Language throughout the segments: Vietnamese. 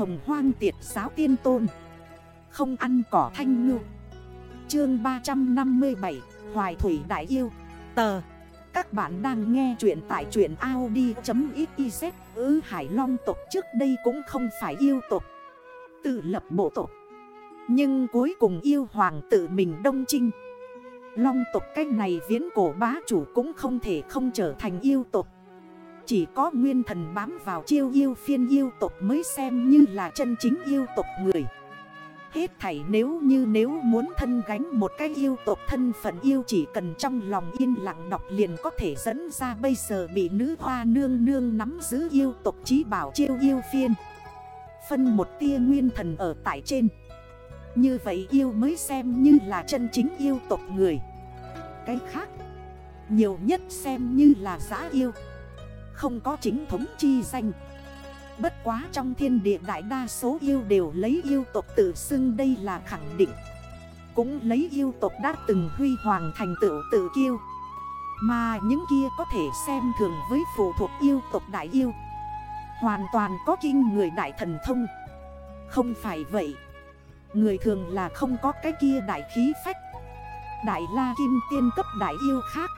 hồng hoang tiệt giáo tiên tôn. Không ăn cỏ thanh ngư. Chương 357 Hoài Thủy Đại Yêu. Tờ. Các bạn đang nghe chuyện tại truyện Audi.xyz Ứ Hải Long tộc trước đây cũng không phải yêu tộc. Tự lập bộ tộc. Nhưng cuối cùng yêu hoàng tự mình đông trinh Long tộc cách này viễn cổ bá chủ cũng không thể không trở thành yêu tộc. Chỉ có nguyên thần bám vào chiêu yêu phiên yêu tộc mới xem như là chân chính yêu tộc người Hết thảy nếu như nếu muốn thân gánh một cái yêu tộc thân phận yêu chỉ cần trong lòng yên lặng đọc liền có thể dẫn ra bây giờ bị nữ hoa nương nương nắm giữ yêu tộc trí bảo chiêu yêu phiên. Phân một tia nguyên thần ở tại trên. Như vậy yêu mới xem như là chân chính yêu tộc người. Cái khác, nhiều nhất xem như là giã yêu. Không có chính thống chi danh. Bất quá trong thiên địa đại đa số yêu đều lấy yêu tộc tự xưng đây là khẳng định. Cũng lấy yêu tộc đã từng huy hoàng thành tựu tự kiêu. Mà những kia có thể xem thường với phụ thuộc yêu tộc đại yêu. Hoàn toàn có kinh người đại thần thông. Không phải vậy. Người thường là không có cái kia đại khí phách. Đại la kim tiên cấp đại yêu khác.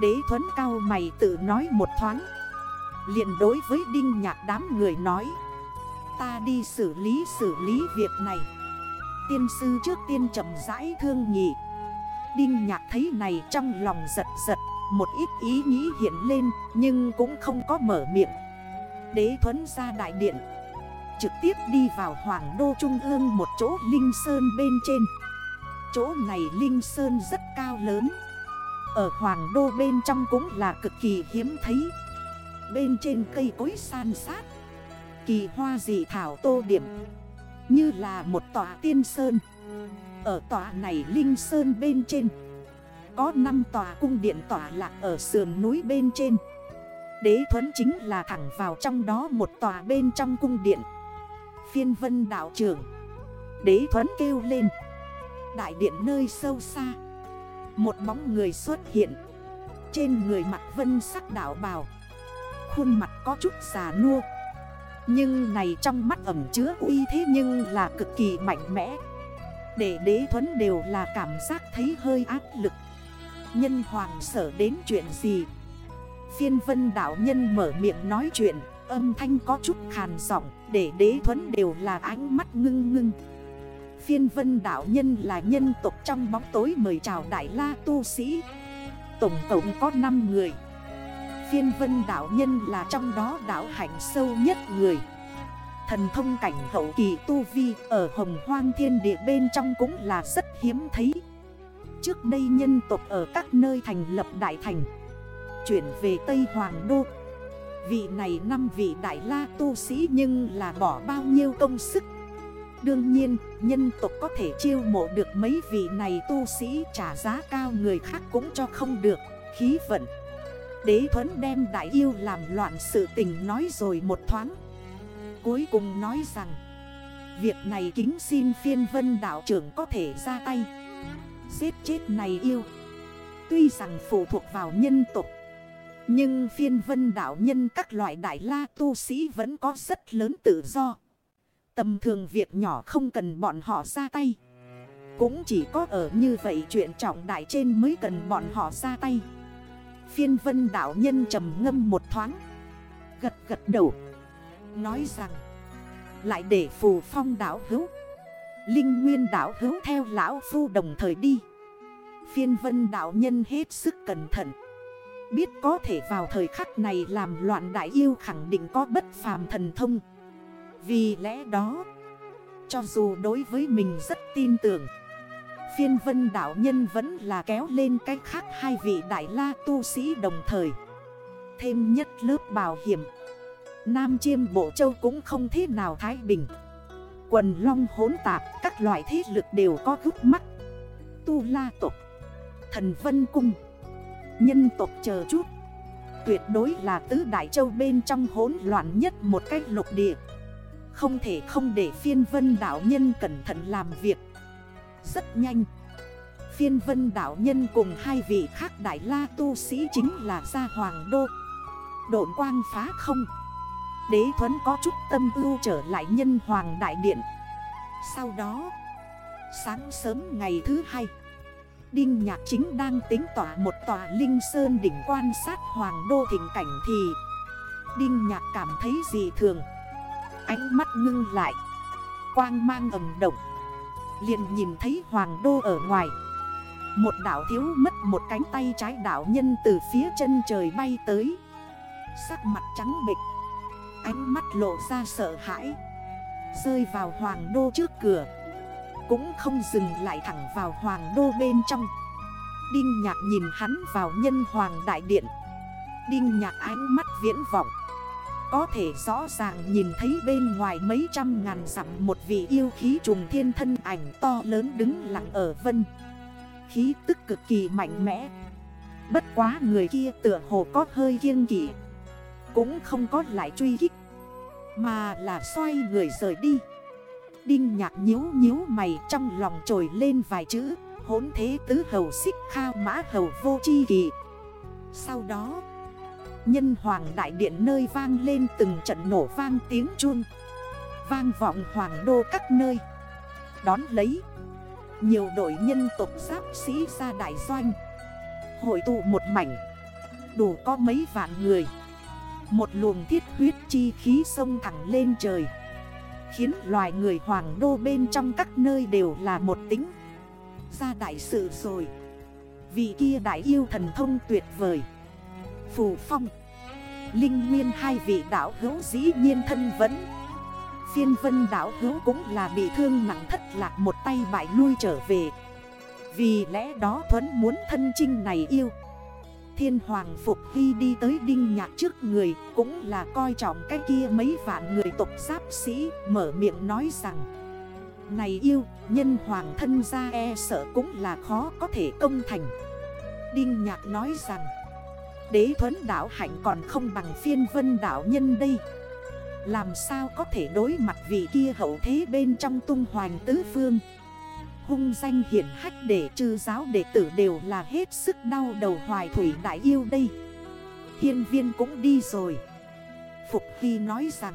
Đế thuấn cao mày tự nói một thoáng liền đối với đinh nhạc đám người nói. Ta đi xử lý xử lý việc này. Tiên sư trước tiên chậm rãi thương nhị Đinh nhạc thấy này trong lòng giật giật, Một ít ý nghĩ hiện lên, Nhưng cũng không có mở miệng. Đế thuấn ra đại điện, Trực tiếp đi vào hoàng đô trung ương Một chỗ linh sơn bên trên. Chỗ này linh sơn rất cao lớn. Ở hoàng đô bên trong cũng là cực kỳ hiếm thấy. Bên trên cây cối san sát. Kỳ hoa dị thảo tô điểm. Như là một tòa tiên sơn. Ở tòa này linh sơn bên trên. Có 5 tòa cung điện tòa lạc ở sườn núi bên trên. Đế thuấn chính là thẳng vào trong đó một tòa bên trong cung điện. Phiên vân đạo trưởng. Đế thuấn kêu lên. Đại điện nơi sâu xa. Một bóng người xuất hiện. Trên người mặt vân sắc đảo bào. Khuôn mặt có chút già nua. Nhưng này trong mắt ẩm chứa uy thế nhưng là cực kỳ mạnh mẽ. Để đế thuấn đều là cảm giác thấy hơi áp lực. Nhân hoàng sở đến chuyện gì? Phiên vân đảo nhân mở miệng nói chuyện, Âm thanh có chút khàn giọng, Để đế thuấn đều là ánh mắt ngưng ngưng. Phiên vân đảo nhân là nhân tộc trong bóng tối mời chào đại la tu sĩ. Tổng cộng có 5 người. Phiên vân đảo nhân là trong đó đảo hạnh sâu nhất người. Thần thông cảnh hậu kỳ tu vi ở hồng hoang thiên địa bên trong cũng là rất hiếm thấy. Trước đây nhân tộc ở các nơi thành lập đại thành Chuyển về Tây Hoàng Đô. Vị này năm vị đại la tu sĩ nhưng là bỏ bao nhiêu công sức. Đương nhiên, nhân tộc có thể chiêu mộ được mấy vị này tu sĩ trả giá cao người khác cũng cho không được, khí vận. Đế thuẫn đem đại yêu làm loạn sự tình nói rồi một thoáng. Cuối cùng nói rằng, Việc này kính xin phiên vân đạo trưởng có thể ra tay. Giết chết này yêu. Tuy rằng phụ thuộc vào nhân tục Nhưng phiên vân đạo nhân các loại đại la tu sĩ vẫn có rất lớn tự do. Tầm thường việc nhỏ không cần bọn họ ra tay. Cũng chỉ có ở như vậy chuyện trọng đại trên mới cần bọn họ ra tay. Phiên vân đảo nhân trầm ngâm một thoáng. Gật gật đầu. Nói rằng, Lại để phù phong đảo hữu. Linh nguyên đảo hữu theo lão phu đồng thời đi. Phiên vân đảo nhân hết sức cẩn thận. Biết có thể vào thời khắc này làm loạn đại yêu khẳng định có bất phàm thần thông. Vì lẽ đó, Cho dù đối với mình rất tin tưởng Phiên vân đảo nhân vẫn là kéo lên cái khác hai vị đại la tu sĩ đồng thời. Thêm nhất lớp bảo hiểm. Nam chiêm bộ châu cũng không thế nào thái bình. Quần long hỗn tạp, các loại thế lực đều có gúc mắt. Tu la tộc, Thần vân cung, Nhân tộc chờ chút. Tuyệt đối là tứ đại châu bên trong hỗn loạn nhất một cách lục địa. Không thể không để phiên vân đảo nhân cẩn thận làm việc rất nhanh. Phiên vân đảo nhân cùng hai vị khác đại la tu sĩ chính là gia hoàng đô. Độn quang phá không. Đế thuấn có chút tâm ưu trở lại nhân hoàng đại điện. Sau đó, Sáng sớm ngày thứ hai, Đinh Nhạc Chính đang tính tỏa một tòa linh sơn đỉnh quan sát hoàng đô thỉnh cảnh thì Đinh Nhạc cảm thấy gì thường. Ánh mắt ngưng lại. Quang mang ẩm động liền nhìn thấy hoàng đô ở ngoài. Một đảo thiếu mất một cánh tay trái đảo nhân từ phía chân trời bay tới. Sắc mặt trắng bịch Ánh mắt lộ ra sợ hãi. Rơi vào hoàng đô trước cửa, Cũng không dừng lại thẳng vào hoàng đô bên trong. Đinh nhạc nhìn hắn vào nhân hoàng đại điện. Đinh nhạc ánh mắt viễn vọng. Có thể rõ ràng nhìn thấy bên ngoài mấy trăm ngàn dặm Một vị yêu khí trùng thiên thân ảnh to lớn đứng lặng ở vân. Khí tức cực kỳ mạnh mẽ. Bất quá người kia tựa hồ có hơi kiêng kỷ Cũng không có lại truy kích, Mà là xoay người rời đi. Đinh nhạc nhíu nhíu mày trong lòng trồi lên vài chữ Hốn thế tứ hầu xích khao mã hầu vô chi kỳ. Sau đó Nhân hoàng đại điện nơi vang lên từng trận nổ vang tiếng chuông. Vang vọng hoàng đô các nơi. Đón lấy. Nhiều đội nhân tộc giáp sĩ ra đại doanh. Hội tụ một mảnh. Đủ có mấy vạn người. Một luồng thiết huyết chi khí sông thẳng lên trời. Khiến loài người hoàng đô bên trong các nơi đều là một tính. Ra đại sự rồi. Vị kia đại yêu thần thông tuyệt vời. Phù phong. Linh nguyên hai vị đảo hữu dĩ nhiên thân vẫn Phiên vân đảo hữu cũng là bị thương nặng thất lạc một tay bại lui trở về. Vì lẽ đó Thuấn muốn thân trinh này yêu. Thiên Hoàng Phục Hy đi tới đinh nhạc trước người Cũng là coi trọng cái kia mấy vạn người tộc giáp sĩ Mở miệng nói rằng Này yêu, nhân hoàng thân ra e sợ cũng là khó có thể công thành. Đinh nhạc nói rằng Đế thuấn đảo hạnh còn không bằng phiên vân đảo nhân đây. Làm sao có thể đối mặt vị kia hậu thế bên trong tung hoành tứ phương? Hung danh hiển hách để trừ giáo đệ tử đều là hết sức đau đầu hoài thủy đại yêu đây. Hiên viên cũng đi rồi. Phục Hy nói rằng,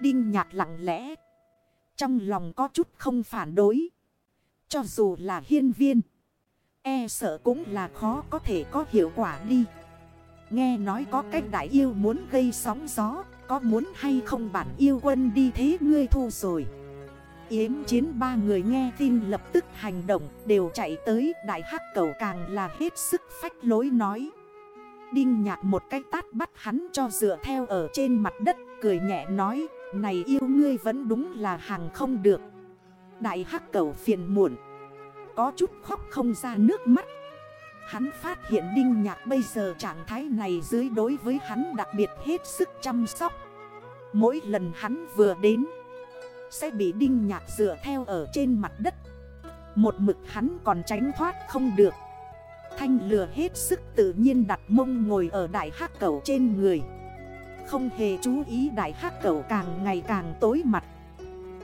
Đinh nhạc lặng lẽ. Trong lòng có chút không phản đối. Cho dù là hiên viên E sợ cũng là khó có thể có hiệu quả đi. Nghe nói có cách đại yêu muốn gây sóng gió, Có muốn hay không bản yêu quân đi thế ngươi thu rồi. Yếm chiến ba người nghe tin lập tức hành động, đều chạy tới, đại hắc cầu càng là hết sức phách lối nói. Đinh nhạc một cái tát bắt hắn cho dựa theo ở trên mặt đất, cười nhẹ nói, Này yêu ngươi vẫn đúng là hàng không được. Đại hắc cầu phiền muộn. Có chút khóc không ra nước mắt Hắn phát hiện Đinh Nhạc bây giờ trạng thái này dưới đối với hắn đặc biệt hết sức chăm sóc. Mỗi lần hắn vừa đến, sẽ bị đinh nhạc dựa theo ở trên mặt đất. Một mực hắn còn tránh thoát không được. Thanh lừa hết sức tự nhiên đặt mông ngồi ở đại hắc cầu trên người. Không hề chú ý đại hắc cầu càng ngày càng tối mặt.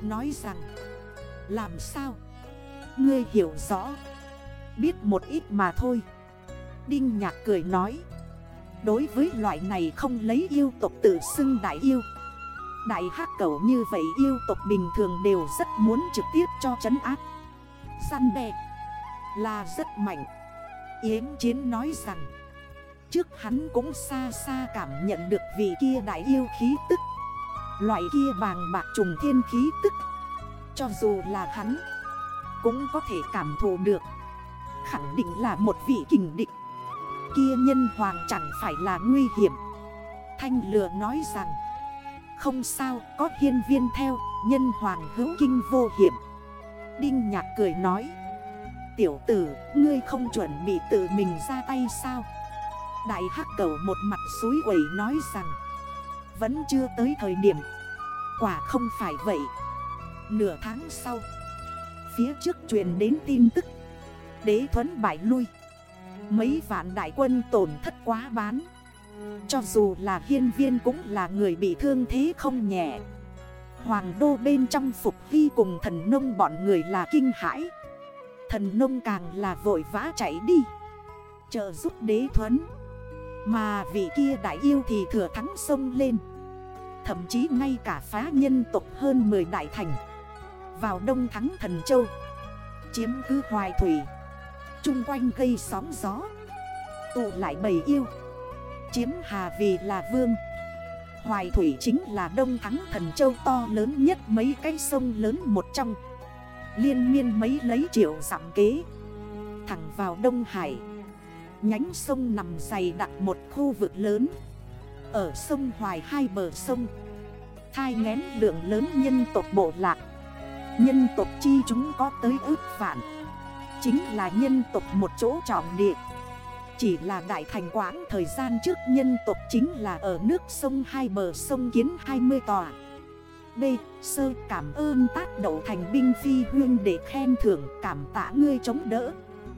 Nói rằng, Làm sao? Ngươi hiểu rõ. Biết một ít mà thôi. Đinh nhạc cười nói, Đối với loại này không lấy yêu tộc tự xưng đại yêu. Đại hắc cầu như vậy yêu tộc bình thường đều rất muốn trực tiếp cho chấn áp. Săn đè Là rất mạnh. Yến Chiến nói rằng, Trước hắn cũng xa xa cảm nhận được vị kia đại yêu khí tức. Loại kia vàng bạc trùng thiên khí tức, Cho dù là hắn Cũng có thể cảm thụ được. Khẳng định là một vị kình địch. Kia nhân hoàng chẳng phải là nguy hiểm. Thanh lừa nói rằng, không sao, có hiên viên theo, Nhân hoàng hữu kinh vô hiểm. Đinh nhạc cười nói, Tiểu tử, ngươi không chuẩn bị tự mình ra tay sao? Đại hắc cầu một mặt suối quẩy nói rằng, Vẫn chưa tới thời điểm. Quả không phải vậy. Nửa tháng sau, Phía trước truyền đến tin tức. Đế thuấn bại lui. Mấy vạn đại quân tổn thất quá bán. Cho dù là hiên viên cũng là người bị thương thế không nhẹ. Hoàng đô bên trong phục vi cùng thần nông bọn người là kinh hãi. Thần nông càng là vội vã chạy đi. Trợ giúp đế thuấn. Mà vị kia đại yêu thì thừa thắng sông lên. Thậm chí ngay cả phá nhân tộc hơn 10 đại thành. Vào đông thắng thần châu. Chiếm cứ hoài thủy. Trung quanh gây sóng gió. Tụ lại bầy yêu. Chiếm hà vì là vương. Hoài thủy chính là đông thắng thần châu to lớn nhất mấy cái sông lớn một trong. Liên miên mấy lấy triệu giảm kế. Thẳng vào Đông Hải. Nhánh sông nằm dày đặc một khu vực lớn. Ở sông Hoài hai bờ sông. Thai ngén lượng lớn nhân tộc bộ lạc. Nhân tộc chi chúng có tới ước vạn. Chính là nhân tộc một chỗ trọng địa Chỉ là đại thành quãng thời gian trước nhân tộc chính là ở nước sông hai bờ sông kiến 20 tòa B. Sơ cảm ơn tác đậu thành binh phi huyên để khen thưởng cảm tạ ngươi chống đỡ